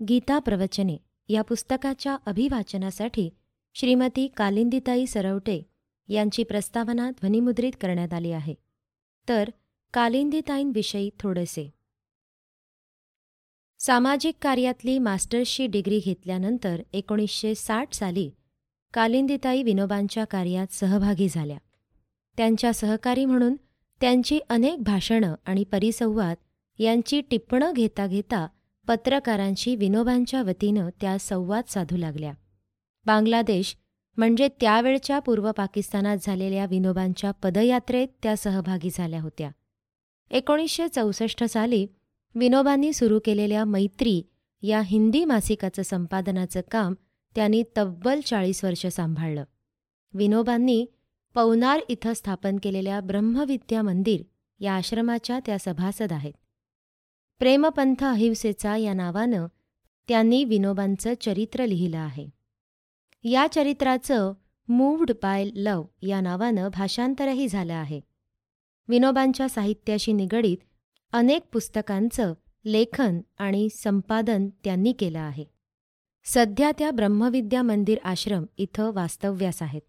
गीता प्रवचने या पुस्तकाच्या अभिवाचनासाठी श्रीमती कालिंदीताई सरवटे यांची प्रस्तावना ध्वनिमुद्रित करण्यात आली आहे. तर कालिंदीताईंविषयी थोडेसे. सामाजिक कार्यातली मास्टर्सची डिग्री घेतल्यानंतर एकोणीसशे साठ साली कालिंदीताई विनोबांच्या कार्यात सहभागी झाल्या. त्यांच्या सहकारी म्हणून त्यांची अनेक भाषणं आणि परिसंवाद यांची टिप्पणं घेता घेता पत्रकारांशी विनोबांच्या वतीनं त्या संवाद साधू लागल्या. बांगलादेश म्हणजे त्यावेळच्या पूर्व पाकिस्तानात झालेल्या विनोबांच्या पदयात्रेत त्या सहभागी झाल्या होत्या. एकोणीसशे चौसष्ट साली विनोबांनी सुरू केलेल्या मैत्री या हिंदी मासिकाचं संपादनाचं काम त्यांनी तब्बल चाळीस वर्ष सांभाळलं. विनोबांनी पवनार इथं स्थापन केलेल्या ब्रह्मविद्या मंदिर या आश्रमाच्या त्या सभासद आहेत. प्रेमपंथ अहिंसेचा या नावानं त्यांनी विनोबांचं चरित्र लिहिलं आहे. या चरित्राचं मूव्ड बाय लव या नावानं भाषांतरही झालं आहे. विनोबांच्या साहित्याशी निगडीत अनेक पुस्तकांचं लेखन आणि संपादन त्यांनी केलं आहे. सध्या त्या ब्रह्मविद्या मंदिर आश्रम इथं वास्तव्यास आहेत.